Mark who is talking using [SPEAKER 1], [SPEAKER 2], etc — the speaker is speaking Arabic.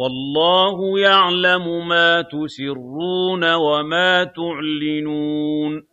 [SPEAKER 1] وَاللَّهُ يَعْلَمُ مَا تُسِرُّونَ وَمَا تُعْلِنُونَ